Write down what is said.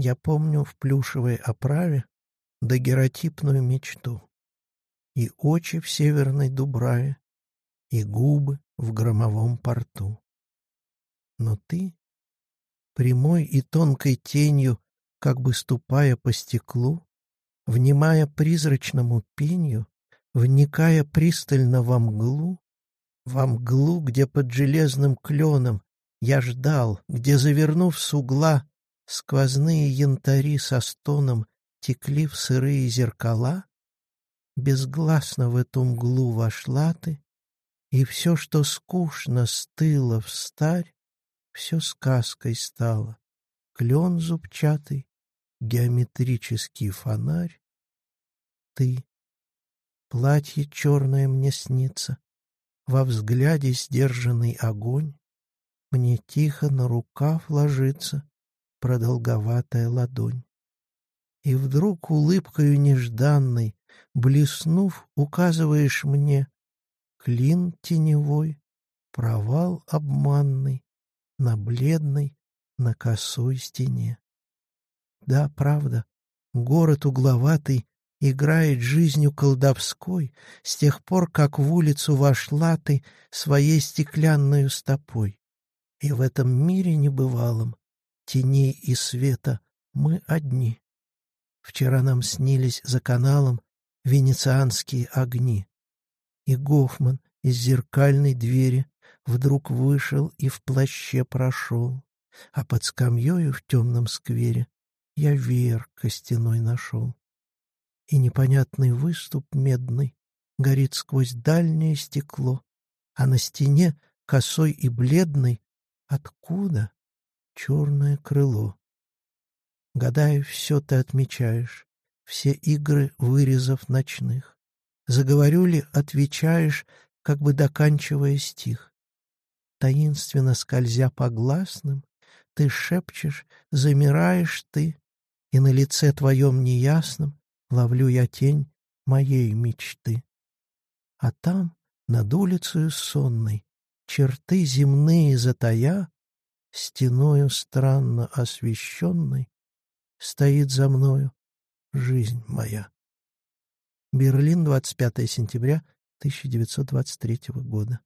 Я помню в плюшевой оправе дагеротипную мечту. И очи в северной дубраве, и губы в громовом порту. Но ты, прямой и тонкой тенью, как бы ступая по стеклу, внимая призрачному пенью, вникая пристально во мглу, во мглу, где под железным кленом я ждал, где, завернув с угла, сквозные янтари со стоном текли в сырые зеркала, безгласно в эту мглу вошла ты, и все, что скучно стыло в старь, все сказкой стало. Клен зубчатый, геометрический фонарь. Ты, платье черное мне снится, во взгляде сдержанный огонь, мне тихо на рукав ложится продолговатая ладонь. И вдруг улыбкою нежданной, блеснув, указываешь мне клин теневой, провал обманный на бледной, на косой стене. Да, правда, город угловатый играет жизнью колдовской с тех пор, как в улицу вошла ты своей стеклянную стопой. И в этом мире небывалом, теней и света, мы одни. Вчера нам снились за каналом венецианские огни. И Гофман из зеркальной двери вдруг вышел и в плаще прошел, а под скамьёю в темном сквере я веер костяной нашел. И непонятный выступ медный горит сквозь дальнее стекло, а на стене, косой и бледный, откуда черное крыло? Гадаю, все ты отмечаешь, все игры вырезав ночных. Заговорю ли, отвечаешь, как бы доканчивая стих. Таинственно скользя по гласным, ты шепчешь, замираешь ты, и на лице твоем неясном ловлю я тень моей мечты. А там, над улицей сонной, черты земные затая, стеною странно освещенной, стоит за мною жизнь моя. Берлин, 25 сентября 1923 года.